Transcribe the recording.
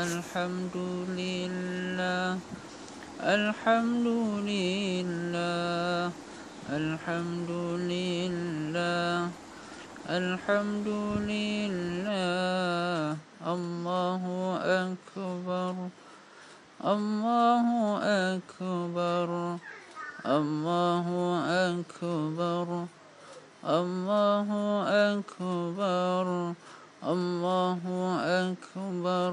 الحمد لله الحمد لله الحمد لله الحمد لله الله أكبر الله أكبر الله أكبر الله أكبر الله أكبر.